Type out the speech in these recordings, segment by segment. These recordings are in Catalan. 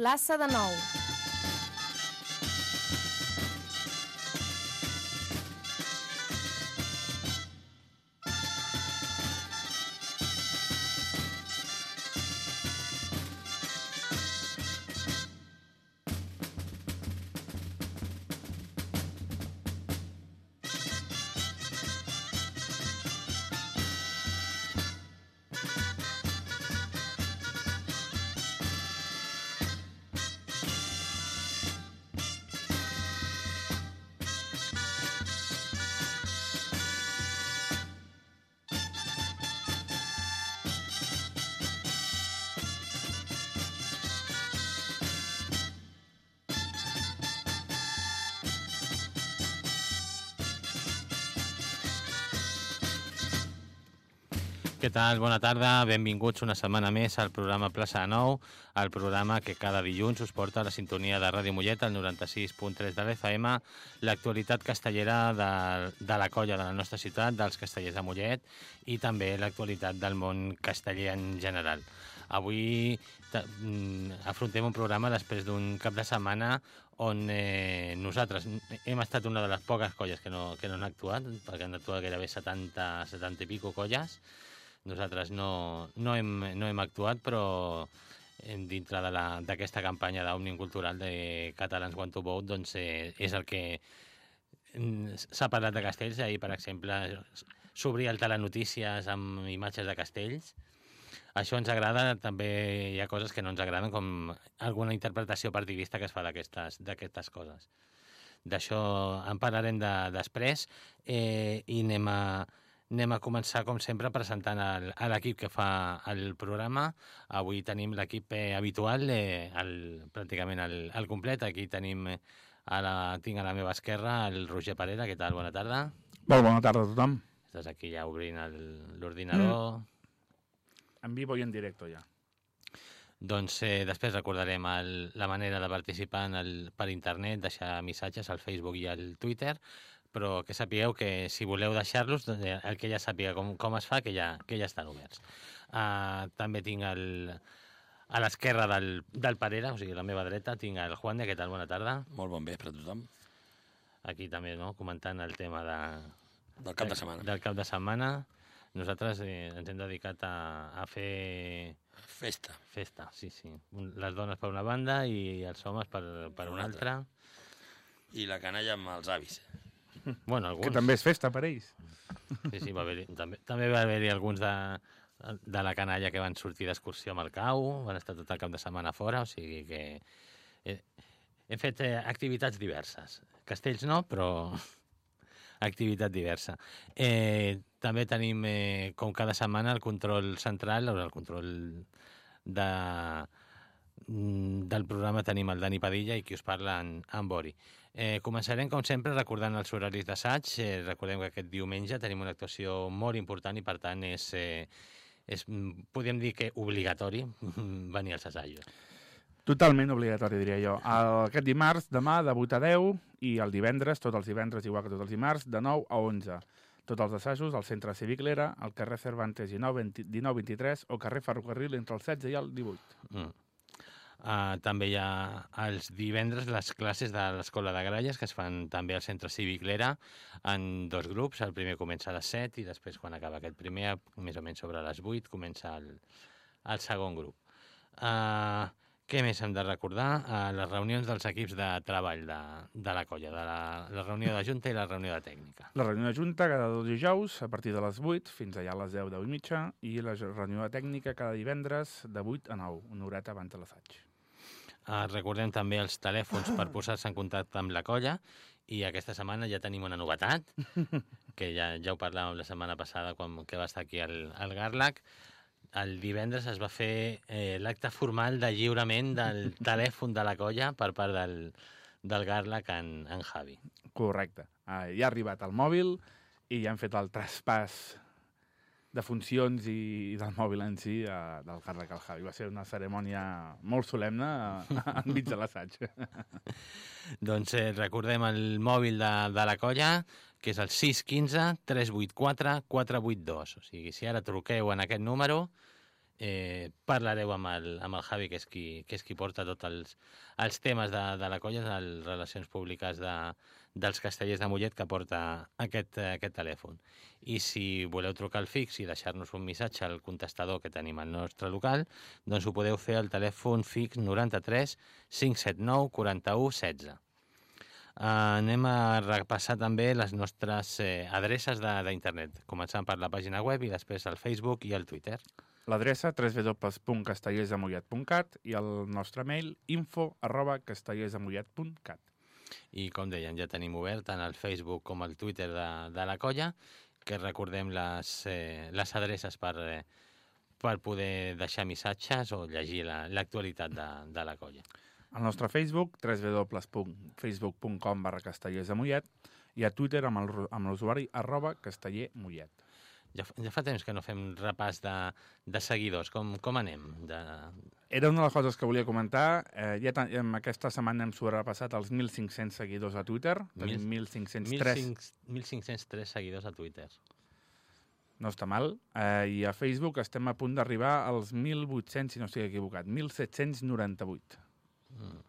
plaça de Nou. Què tal? Bona tarda, benvinguts una setmana més al programa Plaça de Nou, el programa que cada dilluns us porta a la sintonia de Ràdio Mollet, al 96.3 de l'FM, l'actualitat castellera de, de la colla de la nostra ciutat, dels castellers de Mollet, i també l'actualitat del món casteller en general. Avui mm, afrontem un programa després d'un cap de setmana on eh, nosaltres hem estat una de les poques colles que no, que no han actuat, perquè han actuat gairebé 70, 70 i pico colles, nosaltres no, no, hem, no hem actuat, però dintre d'aquesta campanya d'Òmnium Cultural de Catalans Want to Vote doncs, eh, és el que mm, s'ha parlat de castells. Ahir, per exemple, s'obria el telenotícies amb imatges de castells. Això ens agrada, també hi ha coses que no ens agraden, com alguna interpretació partidista que es fa d'aquestes coses. D'això en parlarem de, després eh, i anem a, Anem a començar, com sempre, presentant l'equip que fa el programa. Avui tenim l'equip eh, habitual, eh, el, pràcticament el, el complet. Aquí tenim, eh, a la, tinc a la meva esquerra el Roger Parera. Què tal? Bona tarda. Molt bona tarda a tothom. Estàs aquí ja obrint l'ordinador. Mm. En vivo i en directe, ja. Doncs eh, després recordarem el, la manera de participar en el, per internet, deixar missatges al Facebook i al Twitter, però que sapigueu que si voleu deixar-los, doncs, eh, el que ja sàpiga com, com es fa, que ja, que ja estan oberts. Uh, també tinc el, a l'esquerra del, del Parera, o sigui, a la meva dreta, tinc el Juan de, què tal? Bona tarda. Molt bon vespre a tothom. Aquí també, no?, comentant el tema de... Del cap de setmana. Del cap de setmana. Nosaltres eh, ens hem dedicat a, a fer... Festa. Festa, sí, sí. Les dones per una banda i els homes per, per una, una altra. altra. I la canalla amb els avis. Bueno, alguns. Que també és festa per ells. Sí, sí, va haver també, també va haver-hi alguns de, de la canalla que van sortir d'excursió amb el cau, van estar tot el cap de setmana fora, o sigui que... He, he fet eh, activitats diverses. Castells no, però activitat diversa. Eh, també tenim, eh, com cada setmana, el control central, el control de, del programa tenim el Dani Padilla i qui us parla en, en Bori. Eh, començarem, com sempre, recordant els horaris d'assaig. Eh, recordem que aquest diumenge tenim una actuació molt important i, per tant, és, eh, és podríem dir que obligatori venir als assajos. Totalment obligatori, diria jo. El, aquest dimarts, demà, de 8 a 10, i el divendres, tots els divendres, igual que tots els dimarts, de 9 a 11. Tots els assajos al Centre Cívic Lera, al carrer Cervantes 1923 o carrer Ferrocarril entre el 16 i el 18. Mm. Uh, també hi ha els divendres les classes de l'Escola de Gralles que es fan també al Centre Cívic Lera en dos grups. El primer comença a les 7 i després, quan acaba aquest primer, més o menys sobre les 8, comença el, el segon grup. Uh, què més hem de recordar? Uh, les reunions dels equips de treball de, de la colla, de la, la reunió de junta i la reunió de tècnica. La reunió de junta cada dos dijous a partir de les 8 fins allà a les 10, 10 i mitja i la reunió de tècnica cada divendres de 8 a 9, una horeta abans de l'assaig. Uh, recordem també els telèfons per posar-se en contacte amb la colla i aquesta setmana ja tenim una novetat, que ja, ja ho parlàvem la setmana passada quan que va estar aquí el, el Garlac. El divendres es va fer eh, l'acte formal de lliurament del telèfon de la colla per part del, del Garlac en, en Javi. Correcte. Uh, ja ha arribat el mòbil i ja han fet el traspàs de funcions i, i del mòbil en si uh, del càrrec al Javi. Va ser una cerimònia molt solemne uh, enmig de l'assaig. doncs eh, recordem el mòbil de, de la colla, que és el 615 384 482. O sigui, si ara truqueu en aquest número, eh, parlareu amb el, amb el Javi, que és qui, que és qui porta tots els, els temes de, de la colla, les relacions públiques de, dels castellers de Mollet que porta aquest, eh, aquest telèfon. I si voleu trucar al fix i deixar-nos un missatge al contestador que tenim al nostre local, doncs ho podeu fer al telèfon fix 93 579 41 16. Uh, anem a repassar també les nostres eh, adreces d'internet, començant per la pàgina web i després el Facebook i el Twitter. L'adreça www.castellersdemollet.cat i el nostre mail info arroba castellersdemollet.cat. I com deien, ja tenim obert tant el Facebook com el Twitter de, de la colla, que recordem les, eh, les adreces per, eh, per poder deixar missatges o llegir la- l'actualitat de, de la colla. Al nostre Facebook, www.facebook.com barra castellersdemollet i a Twitter amb l'usuari arroba castellermollet. Ja, ja fa temps que no fem repàs de, de seguidors. Com, com anem? De... Era una de les coses que volia comentar. Eh, ja em- aquesta setmana hem sobrepassat els 1.500 seguidors a Twitter. Tenim 1.503. 1.503 seguidors a Twitter. No està mal. Eh, I a Facebook estem a punt d'arribar als 1.800, si no estic equivocat, 1.798. Mm.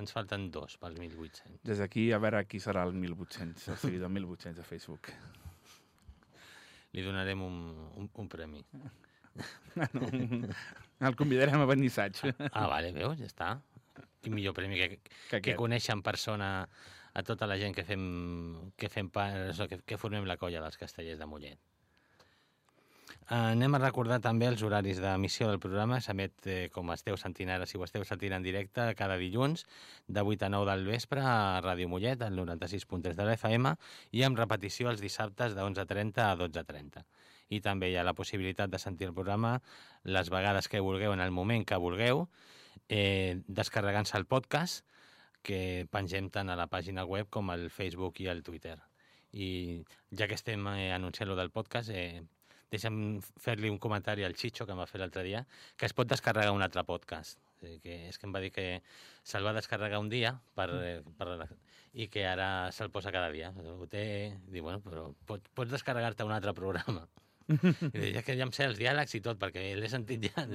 Ens falten dos pels 1.800. Des d'aquí, a veure qui serà el 1.800, el seguidor 1.800 a Facebook. Li donarem un, un, un premi. El convidarem a venir assaig. Ah, vale, veus? Ja està. Quin millor premi que, Que que aquest. conèixer en persona a tota la gent que fem, que fem part, que, que formem la colla dels castellers de Mollet. Uh, anem a recordar també els horaris d'emissió del programa. S'emet, eh, com esteu sentint ara, si ho esteu sentint en directe, cada dilluns, de 8 a 9 del vespre a Ràdio Mollet, al 96.3 de l'FM, i amb repetició els dissabtes de 11.30 a 12.30. I també hi ha la possibilitat de sentir el programa les vegades que vulgueu, en el moment que vulgueu, eh, descarregant-se el podcast, que pengem tant a la pàgina web com al Facebook i al Twitter. I ja que estem eh, anunciant lo del podcast, eh, deixa'm fer-li un comentari al Chicho, que em va fer l'altre dia, que es pot descarregar un altre podcast. Que és que em va dir que se'l va descarregar un dia per, eh, per, i que ara se'l posa cada dia. Ho té... Diu, bueno, però pots, pots descarregar-te un altre programa. I ja que ja em sé els diàlegs i tot, perquè l'he sentit ja.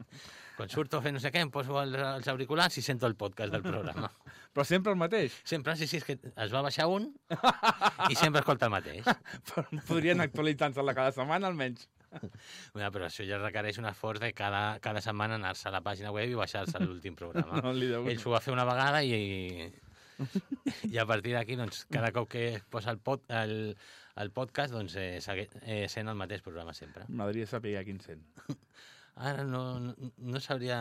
Quan surto fer no sé què, em poso els auriculars i sento el podcast del programa. Però sempre el mateix. Sempre, sí, sí, és que es va baixar un i sempre escolta el mateix. Podrien actualitzar-se-la cada setmana, almenys. Bueno, però això ja requereix un esforç de cada, cada setmana anar-se a la pàgina web i baixar-se l'últim programa. No li deu... Ell s'ho va fer una vegada i, i a partir d'aquí, doncs, cada cop que es posa el, pod, el, el podcast, doncs, eh, segue, eh, sent el mateix programa sempre. M'agradaria saber quin sent. Ara no, no, no sabria...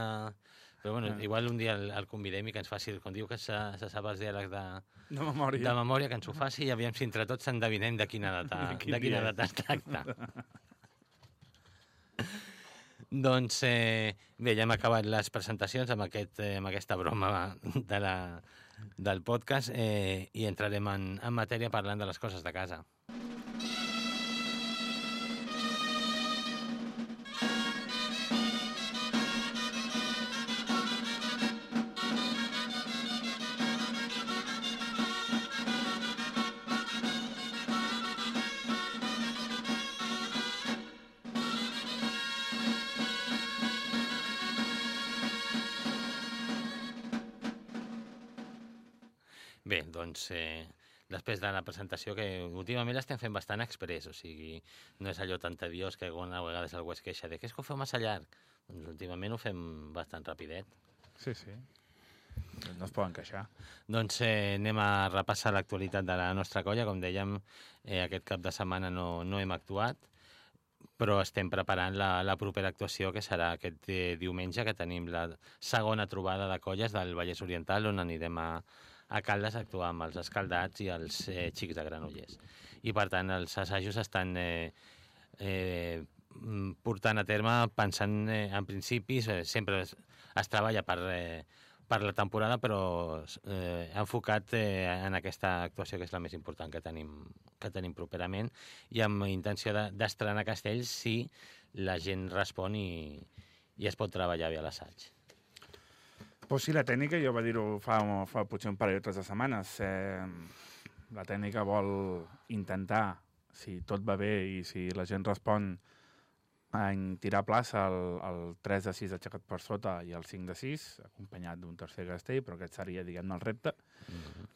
Però bueno, Ah. igual un dia el, el convidem i que ens faci, com diu que se, se sap els diàlegs de, De memòria. de memòria, que ens ho faci i aviam si entre tots endevinem de quina data, De quin de quina data es tracta. doncs eh, bé, ja hem acabat les presentacions amb, aquest, eh, amb aquesta broma de la, del podcast eh, i entrarem en, en matèria parlant de les coses de casa. Després de la presentació, que últimament l'estem fent bastant express, o sigui, no és allò tan tediós que alguna vegada algú es queixa de que és que ho feu massa llarg. Doncs últimament ho fem bastant rapidet. Sí, sí. No es poden queixar. Doncs eh, anem a repassar l'actualitat de la nostra colla. Com dèiem, eh, aquest cap de setmana no, no hem actuat, però estem preparant la, la propera actuació, que serà aquest eh, diumenge, que tenim la segona trobada de colles del Vallès Oriental, on anirem a, a Caldes a actuar amb els escaldats i els eh, xics de Granollers. I, per tant, els assajos estan eh, eh, portant a terme pensant eh, en principis, eh, sempre es, es treballa per, eh, per la temporada, però eh, enfocat eh, en aquesta actuació que és la més important que tenim, que tenim properament i amb intenció de- d'estrenar castells si la gent respon i, i es pot treballar bé a l'assaig. Pues sí, la tècnica, jo va dir-ho fa, fa potser un parell o tres de setmanes, eh, la tècnica vol intentar, si tot va bé i si la gent respon, en tirar plaça el, el 3 de 6 aixecat per sota i el 5 de 6, acompanyat d'un tercer castell, però aquest seria, diguem-ne, el repte.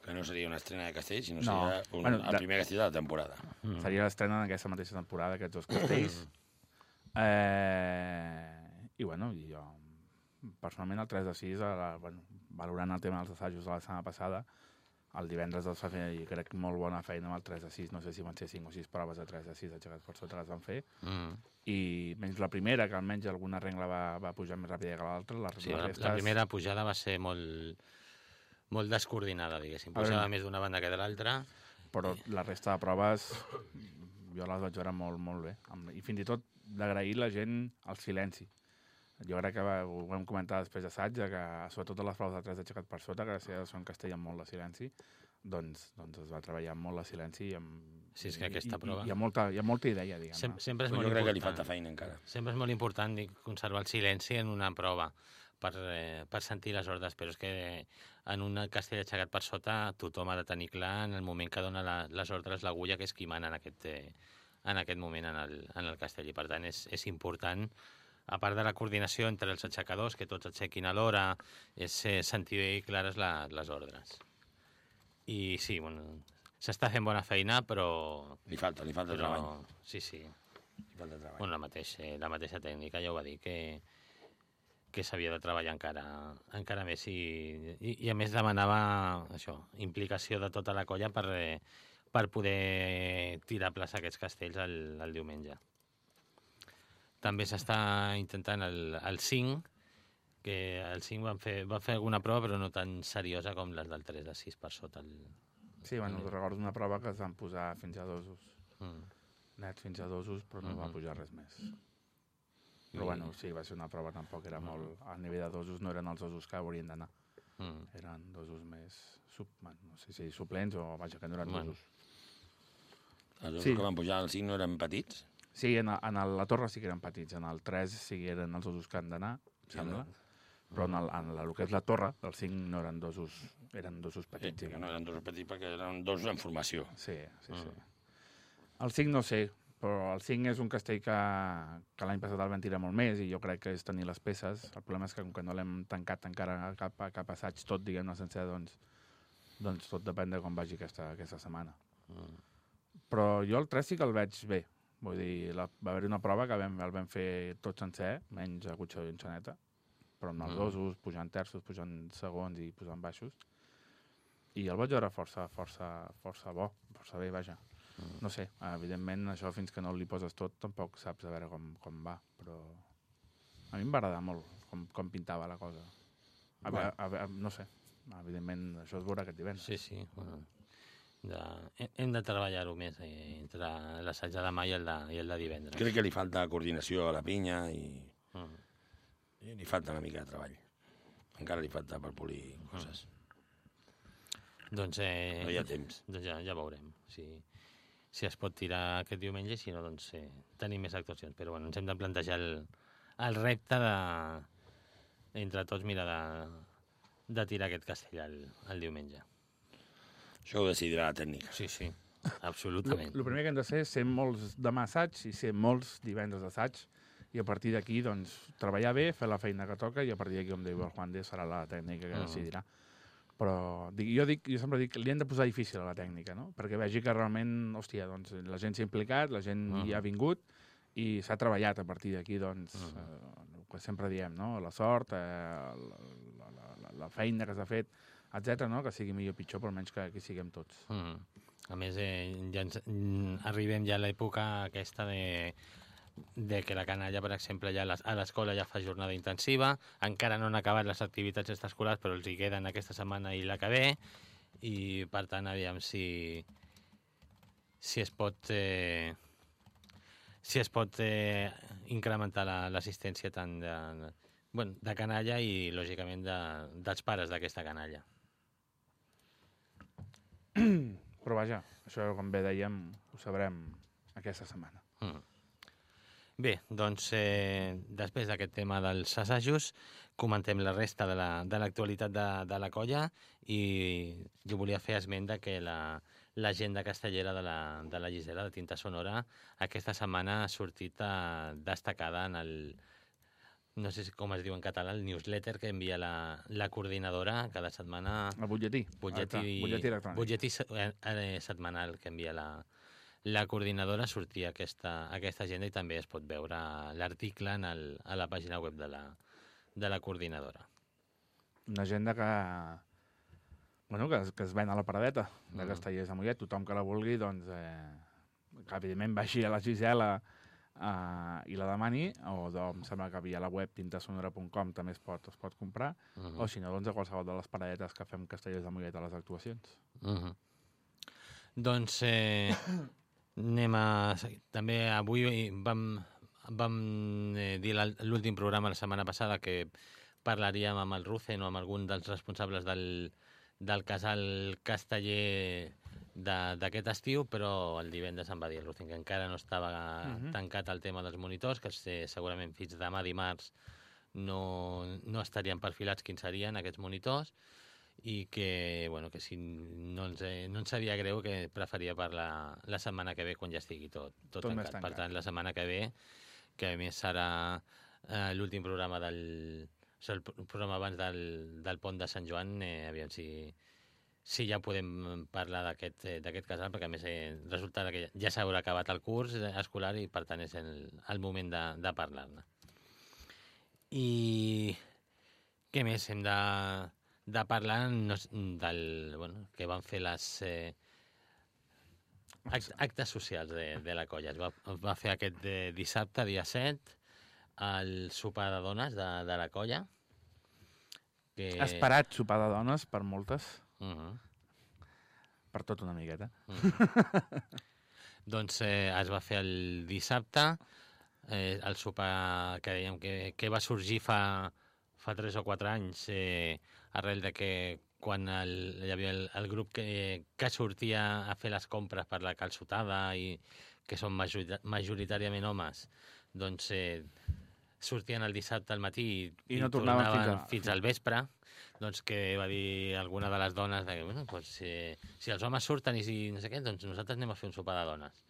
Que no seria una estrena de castell, sinó No. seria un, Bueno, el de- primer castell de la temporada. Mm. Seria l'estrena en aquesta mateixa temporada, aquests dos castells. eh, I, bueno, i jo, personalment, el 3 de 6, ara, bueno, valorant el tema dels assajos de la setmana passada, el divendres els va fer, i crec, molt bona feina amb el 3 de 6. No sé si van ser 5 o 6 proves de 3 de 6 aixecats per sota les van fer. Mm. I menys la primera, que almenys alguna regla va, va pujar més ràpida que l'altra, la, Sí, la, restes... la primera pujada va ser molt, molt descoordinada, diguéssim. A veure- Pujava més d'una banda que de l'altra. però la resta de proves jo les vaig veure molt, molt bé. I fins i tot d'agrair la gent el silenci. Jo crec que va, ho vam comentar després d'assaig, que sobretot a les proves de 3 aixecat per sota, que gràcies a són castell amb molt de silenci, doncs, doncs es va treballar molt de silenci i amb... Sí, és que aquesta i, prova- I, hi, ha molta, hi ha molta idea, diguem-ne. Sem sempre és molt jo crec que li important. falta feina encara. Sempre és molt important conservar el silenci en una prova per, eh, per sentir les ordres, però és que en un castell aixecat per sota tothom ha de tenir clar en el moment que dona la, les ordres l'agulla, que és qui mana en aquest, eh, en aquest moment en el, en el castell. I per tant és, és important, a part de la coordinació entre els aixecadors, que tots aixequin a l'hora, és eh, sentir bé clares la, les ordres. I sí, bueno, s'està fent bona feina, però... Li falta, li falta però treball. sí, sí. Li falta treball. Bueno, la, mateix, eh, la mateixa tècnica ja ho va dir, que, que s'havia de treballar encara, encara més i, i, i a més demanava això, implicació de tota la colla per, eh, per poder tirar a plaça aquests castells el, el diumenge. També s'està intentant el, el 5, que el 5 van fer, van fer alguna prova però no tan seriosa com les del 3 de 6 per sota. El, Sí, bueno, recordo una prova que es van posar fins a dosos. mm. Net fins a dosos, però no va Mhm. pujar res més. Però I- bueno, sí, va ser una prova, tampoc era molt... A nivell de dosos no eren els dosos que haurien d'anar. Mm. eren dosos més... Sub, bueno, no sé si suplents o vaja, que no eren Bueno. dosos. Els dos Sí. que van pujar al 5 no eren petits? Sí, en, en el, la torre sí que eren petits, en el 3 sí que eren els dosos que han d'anar, Sí, sembla, no? però en el, en el, el que és la torre, el 5 no eren dosos, eren dosos Sí, petits. que diguem. no eren dos petits perquè eren dos en formació. Sí, sí, sí. Mm. El 5 no sé, però el 5 és un castell que, que l'any passat el van tirar molt més i jo crec que és tenir les peces. El problema és que com que no l'hem tancat encara cap, cap assaig tot, diguem-ne, sencer, doncs, doncs tot depèn de com vagi aquesta, aquesta setmana. Mm. Però jo el 3 sí que el veig bé. Vull dir, la, va haver una prova que vam, el vam fer tot sencer, menys a Cotxó i Enxaneta, però amb els Mm. dosos, pujant terços, pujant segons i posant baixos. I el vaig veure força, força, força bo, força bé, vaja. Mm. No sé, evidentment això fins que no li poses tot tampoc saps a veure com, com va, però a mi em va agradar molt com, com pintava la cosa. A, Bueno. veure, a, veure, no sé, evidentment això es veurà aquest divendres. Sí, sí. Bueno, de, he- hem de treballar-ho més eh, entre l'assaig de demà i el de, i el de divendres. Crec que li falta coordinació a la pinya i, Mm. i li falta una mica de treball. Encara li falta per polir coses. Doncs, eh, No hi ha temps. doncs ja, ja veurem si, si es pot tirar aquest diumenge si no, doncs eh, tenim més actuacions. Però bueno, ens hem de plantejar el, el repte de, entre tots, mira, de, de tirar aquest castell el, el diumenge. Això ho decidirà la tècnica. Sí, sí, El absolutament. primer que hem de fer és ser molts demà assaig i ser molts divendres assaig i a partir d'aquí, doncs, treballar bé, fer la feina que toca i a partir d'aquí, com diu el Juan de, serà la tècnica que Mm. decidirà. Però dic, jo, dic, jo sempre dic que li hem de posar difícil a la tècnica, no? Perquè vegi que realment, hòstia, doncs, la gent s'ha implicat, la gent Mm. hi ha vingut i s'ha treballat a partir d'aquí, doncs, Mm. eh, el que sempre diem, no? La sort, eh, la, la, la, la, la feina que s'ha fet, etc no? Que sigui millor o pitjor, però almenys que, que siguem tots. Mm. A més, eh, ja ens, mm, arribem ja a l'època aquesta de, de que la canalla, per exemple, ja a les- a l'escola ja fa jornada intensiva, encara no han acabat les activitats extraescolars, però els hi queden aquesta setmana i la que ve, i per tant, aviam si, si es pot... Eh, si es pot eh, incrementar la- l'assistència tant de, bueno, de canalla i, lògicament, de, dels pares d'aquesta canalla. Però vaja, això, com bé dèiem, ho sabrem aquesta setmana. Mm. Bé, doncs eh, després d'aquest tema dels assajos, comentem la resta de la- de l'actualitat la, de, de la colla i jo volia fer esment de que la, castellera de la, de la Gisela, de Tinta Sonora, aquesta setmana ha sortit eh, destacada en el, no sé com es diu en català, el newsletter que envia la, la coordinadora cada setmana, El butlletí. butlletí, Ah, butlletí electrònic. butlletí eh, eh, setmanal que envia la, la coordinadora, sortia aquesta, aquesta agenda i també es pot veure l'article a la pàgina web de la, de la coordinadora. Una agenda que, bueno, que, es- que es ven a la paradeta de Mm. Castellers de Mollet. Tothom que la vulgui, doncs, eh, que evidentment vagi a la Gisela eh, i la demani, o de, em sembla que via la web tintasonora.com també es pot, es pot comprar, Uh -huh. o si no, doncs a qualsevol de les paradetes que fem Castellers de Mollet a les actuacions. Uh -huh. Doncs eh, anem a... També avui vam, vam eh, dir l'últim programa la setmana passada que parlaríem amb el Rucen o amb algun dels responsables del, del casal casteller d'aquest estiu, però el divendres em va dir Rucen que encara no estava Mhm. tancat el tema dels monitors, que eh, segurament fins demà dimarts no, no estarien perfilats quins serien aquests monitors, i que, bueno, que si no ens, no ens sabia greu que preferia per la, la setmana que ve quan ja estigui tot, tot, Tot més tancat. Per tancat. tant, la setmana que ve, que a més serà eh, l'últim programa del... O sigui, el pro- programa abans del, del pont de Sant Joan, eh, aviam si, si ja podem parlar d'aquest eh, casal, perquè a més eh, resulta que ja s'haurà acabat el curs eh, escolar i per tant és el, el moment de, de parlar-ne. I què més hem de, de parlar no, del, bueno, que van fer les eh, act, actes socials de, de la colla. Es va, es va fer aquest de dissabte, dia 7, el sopar de dones de, de la colla. Que... Esperat sopar de dones per moltes, Uh -huh. per tot una miqueta. Doncs eh, es va fer el dissabte, eh, el sopar que dèiem que, que va sorgir fa, fa 3 o 4 anys, eh, arrel de que quan el, hi havia el, el grup que, que sortia a fer les compres per la calçotada i que són majorita- majoritàriament homes, doncs eh, sortien el dissabte al matí i, I no tornaven fins a- fins al vespre, doncs que va dir alguna de les dones de que, bueno, doncs, si, si els homes surten i si no sé què, doncs nosaltres anem a fer un sopar de dones.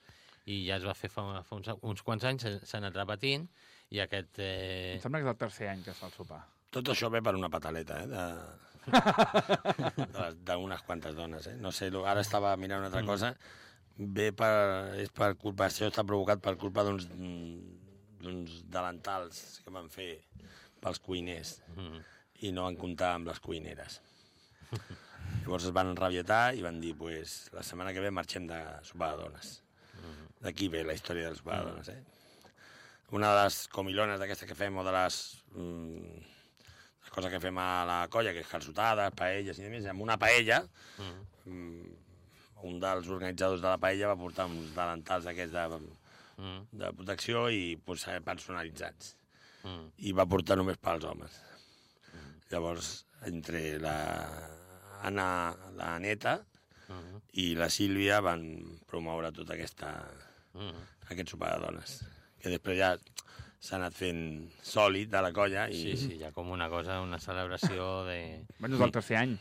I ja es va fer fa, fa uns, uns quants anys, s'ha- anat repetint, i aquest... Eh, Em sembla que és el tercer any que es fa el sopar. Tot això ve per una pataleta, eh? De... de- D'unes quantes dones, eh? No sé, ara estava mirant una altra Mm. cosa. Ve per... És per culpa... Això està provocat per culpa d'uns d'uns delantals que van fer pels cuiners mm, i no van comptar amb les cuineres. Llavors es van enrabietar i van dir, pues, la setmana que ve marxem de sopar de dones. D'aquí ve la història del sopar de dones, eh? Una de les comilones d'aquestes que fem, o de les, mm, les coses que fem a la colla, que és calçotades, paelles i més, amb una paella, mm, mm, un dels organitzadors de la paella va portar uns delantals d'aquests de, mm, de protecció i pues, eh, personalitzats. mm. I va portar només pels homes. Llavors, entre la Anna, la neta, Mm, i la Sílvia van promoure tota aquesta, mm. aquest sopar de dones, que després ja s'ha anat fent sòlid de la colla i Sí, sí, ja com una cosa, una celebració de... Bueno, és el tercer any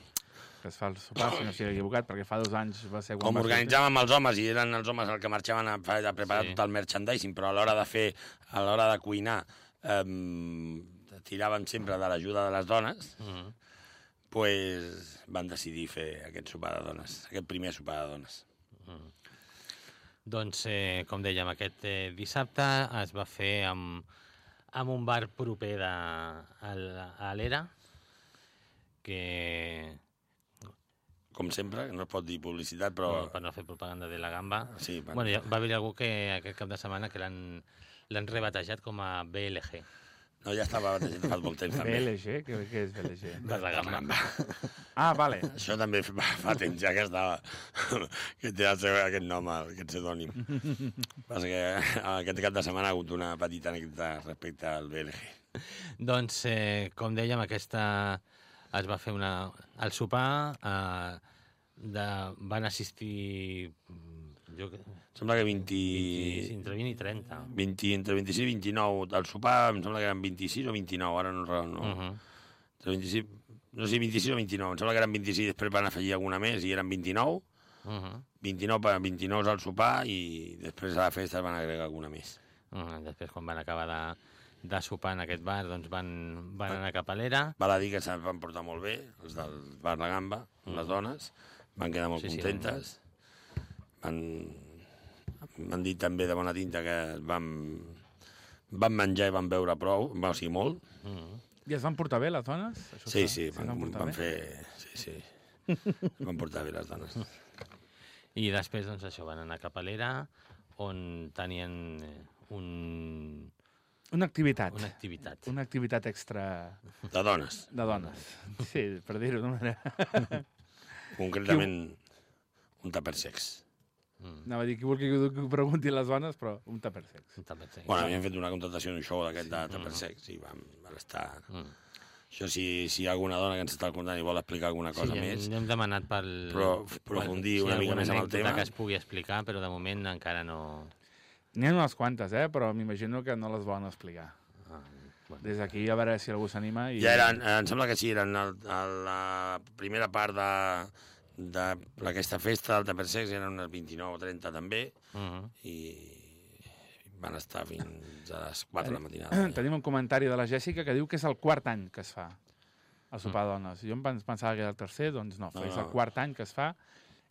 que es fa el sopar, si no estic equivocat, perquè fa dos anys va ser... quan com organitzàvem els homes i eren els homes els que marxaven a, a preparar Sí. tot el merchandising, però a l'hora de fer, a l'hora de cuinar, eh, tiraven sempre de l'ajuda de les dones, Mm. pues, van decidir fer aquest sopar de dones, aquest primer sopar de dones. Doncs, eh, com dèiem, aquest eh, dissabte es va fer amb, amb un bar proper de, a l'Era, que, Com sempre, no es pot dir publicitat, però... però... per no fer propaganda de la gamba, Sí, bueno, bueno, ja va haver algú que aquest cap de setmana que l'han l'han rebatejat com a BLG, no, ja estava batejat fa molt temps, també. BLG? Què, què és BLG? de la gamba. Ah, vale. Això també fa, fa temps ja que estava, que té el seu, aquest nom, aquest pseudònim. Passa que aquest cap de setmana ha hagut una petita anècdota respecte al BLG. Doncs, eh, com dèiem, aquesta es va fer una, el sopar, eh, de, van assistir mm, jo, Sembla que 20, 20, entre 20 i 30. 20, entre 26 i 29, al sopar em sembla que eren 26 o 29, ara no... no. Uh -huh. Entre 26, no sé, 26 o 29, em sembla que eren 26 i després van afegir alguna més i eren 29, Uh -huh. 29, per- 29 al sopar i després a la festa van agregar alguna més. Uh -huh. Després, quan van acabar de, de sopar en aquest bar, doncs van, van anar cap a l'era. Val a dir que se'n van portar molt bé, els del bar La Gamba, les dones, van quedar molt Sí, sí, contentes. Van, m'han dit també de bona tinta que van, van menjar i van beure prou, va, o sigui, molt. -huh. I es van portar bé, les dones? Això Sí, sí, es van, van bé? fer... Sí, sí. van portar bé les dones. I després, doncs, això, van anar cap a l'era, on tenien un, Una activitat. una activitat. Una activitat extra De dones, de dones. Sí, per dir-ho d'una manera. concretament un tàper sex. Mm. Anava a dir qui vulgui que ho pregunti les dones, però un tàper sex. Un tàper sec. Bueno, havíem fet una contractació en un show d'aquest de tàper sex i vam, vam estar... Mm. Això, si, si hi ha alguna dona que ens està contant i vol explicar alguna cosa sí, més, hem, hem demanat pel... Però aprofundir una mica més en el tema. que es pugui explicar, però de moment encara no... N'hi ha unes quantes, eh? però m'imagino que no les volen explicar. Ah, bueno. Des d'aquí a veure si algú s'anima. I... Ja eren, eh, em sembla que sí, eren el, el, la primera part de, d'aquesta festa del Tupper Sex, eren unes 29 o 30 també, Uh -huh. i van estar fins a les 4 de la matinada. Tenim un comentari de la Jèssica que diu que és el quart any que es fa el sopar de dones. Jo em pens- pensava que era el tercer, doncs no, No, és el quart any que es fa.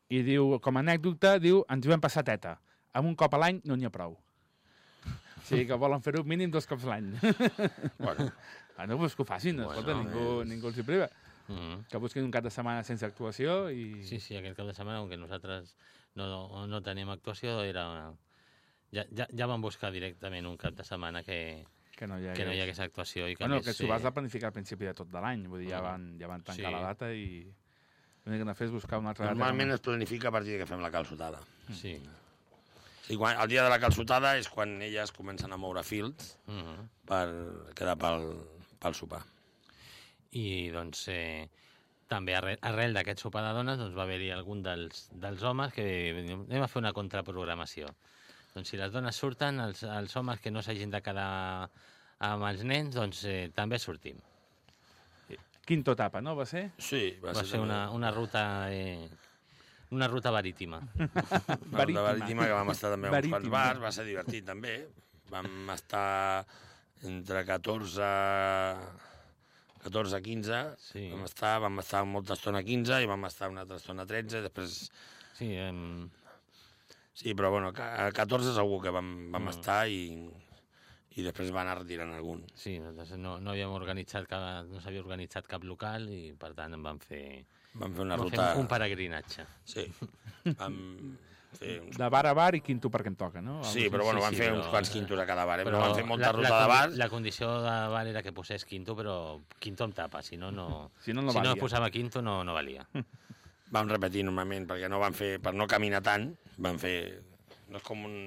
I diu, com a anècdota, diu, ens hi vam passar teta. Amb un cop a l'any no n'hi ha prou. O sigui que volen fer-ho mínim dos cops l'any. Bueno, bueno, doncs que ho facin, Bueno, escolta, ningú, és- ningú els hi priva. Uh -huh. Que busquin un cap de setmana sense actuació i... Sí, sí, aquest cap de setmana, com que nosaltres no, no, no teníem actuació, era... Ja, ja, ja vam buscar directament un cap de setmana que, que no hi hagués. que no hi hagués actuació. I que Bueno, més, que s'ho vas a planificar al principi de tot de l'any, vull dir, ja Mm. van, ja van tancar Sí. la data i l'únic que han de fer és buscar una altra normalment data. es planifica a partir que fem la calçotada. Sí. O sigui, quan, el dia de la calçotada és quan elles comencen a moure fils Uh -huh. per quedar pel, pel sopar. I doncs eh, també arrel, arrel d'aquest sopar de dones doncs, va haver-hi algun dels, dels homes que anem a fer una contraprogramació. Doncs si les dones surten, els, els homes que no s'hagin de quedar amb els nens, doncs eh, també sortim. Quinto etapa, no? Va ser? Sí, va, Va ser també una, una ruta... Eh, una ruta marítima. Una ruta Marítima. que vam estar també a uns quants bars, va ser divertit també. Vam estar entre 14 14 15, Sí. vam estar, vam estar molta estona a 15 i vam estar una altra estona a 13, després... Sí, eh, Sí, però bueno, a 14 segur que vam, vam Mm. estar i, i després van anar retirant algun. sí no, no havíem organitzat cap, no s'havia organitzat cap local i per tant en vam fer, Vam fer una vam ruta... fer un peregrinatge. Sí, vam fer uns... De bar a bar i quinto perquè em toca, no? Sí, però bueno, sí, van sí, fer però- uns quants quintos a cada bar, eh? però, Però van fer molta la, ruta la, de bar. La condició de bar era que posés quinto, però quinto amb tapa, si no, no, Si no, no si no posava quinto no, no valia. Vam repetir normalment, perquè no van fer, per no caminar tant, van fer... No és com un,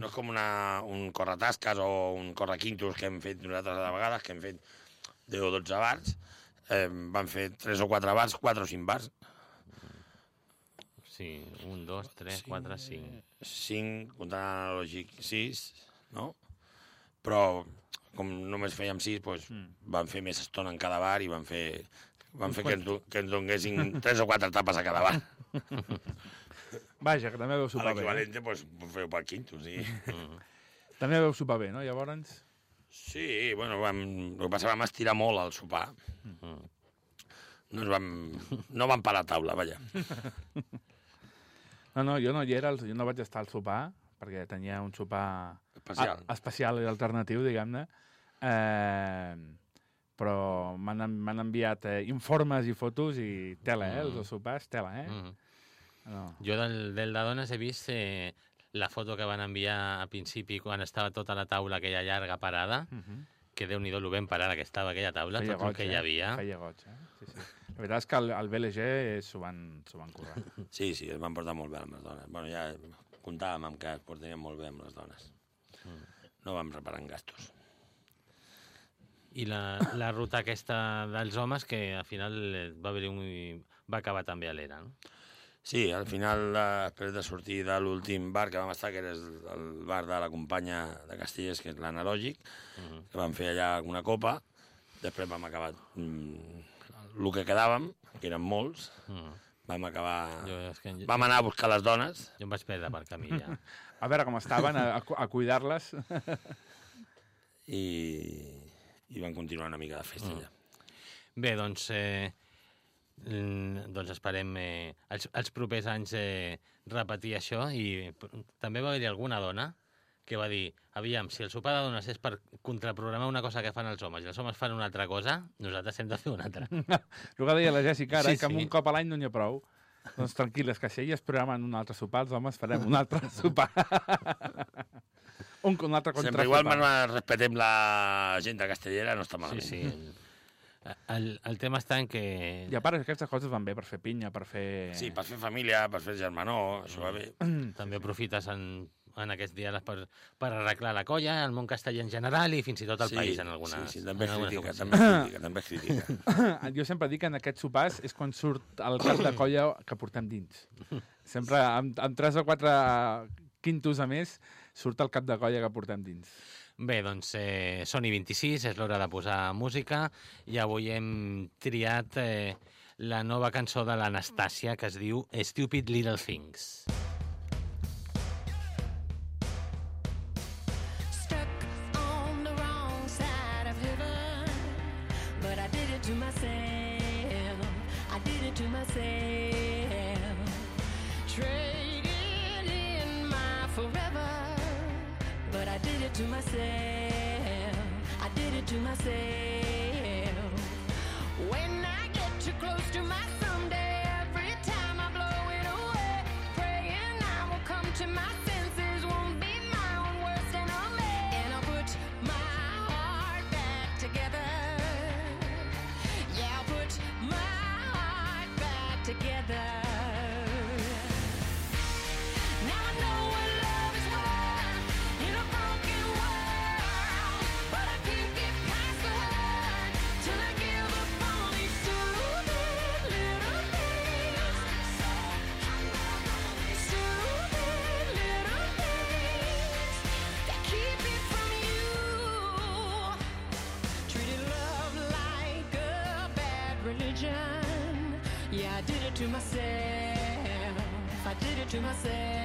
no és com una, un corretasques o un correquintos que hem fet nosaltres de vegades, que hem fet 10 o 12 bars. Eh, van fer 3 o 4 bars, 4 o 5 bars. Sí, un, dos, tres, quatre, cinc. 5, comptant analògic 6, no? Però com només fèiem 6, doncs, van fer més estona en cada bar i van fer, van fer que, ens, que ens donguessin 3 o 4 tapes a cada bar. Vaja, que també veu A sopar bé. eh? l'equivalent, doncs, feu per quinto, sí. També veu sopar bé, no? Llavors... Sí, bueno, vam, el que passa vam estirar molt al sopar. No, ens vam, no vam parar a taula, vaja. No, no, jo no hi era, jo no vaig estar al sopar, perquè tenia un sopar... Especial. A, especial i alternatiu, diguem-ne. Eh, però m'han en- m'han enviat eh, informes i fotos i tela, eh? Mm. Els sopars, tela, eh? Mm. No. Jo del, del de dones he vist eh, la foto que van enviar a principi quan estava tota la taula aquella llarga parada, Uh -huh. que déu-n'hi-do lo ben parada que estava aquella taula, tot el que hi havia. Feia goig, eh? Sí, sí. La veritat és que el, el BLG s'ho van, van currar. Sí, sí, es van portar molt bé amb les dones. Bueno, ja comptàvem amb que es portarien molt bé amb les dones. No vam reparar en gastos. I la, la ruta aquesta dels homes que al final eh, va haver un... va acabar també a l'era, no? Sí, al final, eh, després de sortir de l'últim bar que vam estar, que era el, bar de la companya de Castellers, que és l'analògic, Mhm. que vam fer allà una copa, després vam acabar mm, el que quedàvem, que eren molts, Mm. vam acabar... Jo, és que, Vam anar a buscar les dones jo em vaig perdre per camí ja. A veure com estaven, a, a, cu- a cuidar-les. i, i vam continuar una mica de festa Mm. allà. Bé, doncs, eh, doncs esperem eh, els, els propers anys eh, repetir això i també va haver-hi alguna dona que va dir, aviam, si el sopar de dones és per contraprogramar una cosa que fan els homes i els homes fan una altra cosa, nosaltres hem de fer una altra. El que deia la Jessica ara, Sí, sí, que sí. un cop a l'any no n'hi ha prou. Doncs tranquil·les, que si elles programen un altre sopar, els homes farem un altre sopar. un, un altre Sempre contrasopar. igual Manuel, respetem la gent de Castellera, no està Sí, malament. sí. El, el tema està en que... I a part, aquestes coses van bé per fer pinya, per fer... Sí, per fer família, per fer germanor, això va bé. També aprofites en, en aquests dies per, per arreglar la colla, el món castellà en general i fins i tot el sí, país en algunes... Sí, sí, també es algunes critica, també es critica, també es critica. Jo sempre dic que en aquests sopars és quan surt el cap de colla que portem dins. Sempre amb, amb tres o quatre quintos a més surt el cap de colla que portem dins. Bé, doncs eh, són i 26, és l'hora de posar música i avui hem triat eh, la nova cançó de l'Anastàcia que es diu Stupid Little Things. Stuck to myself. I did it to myself.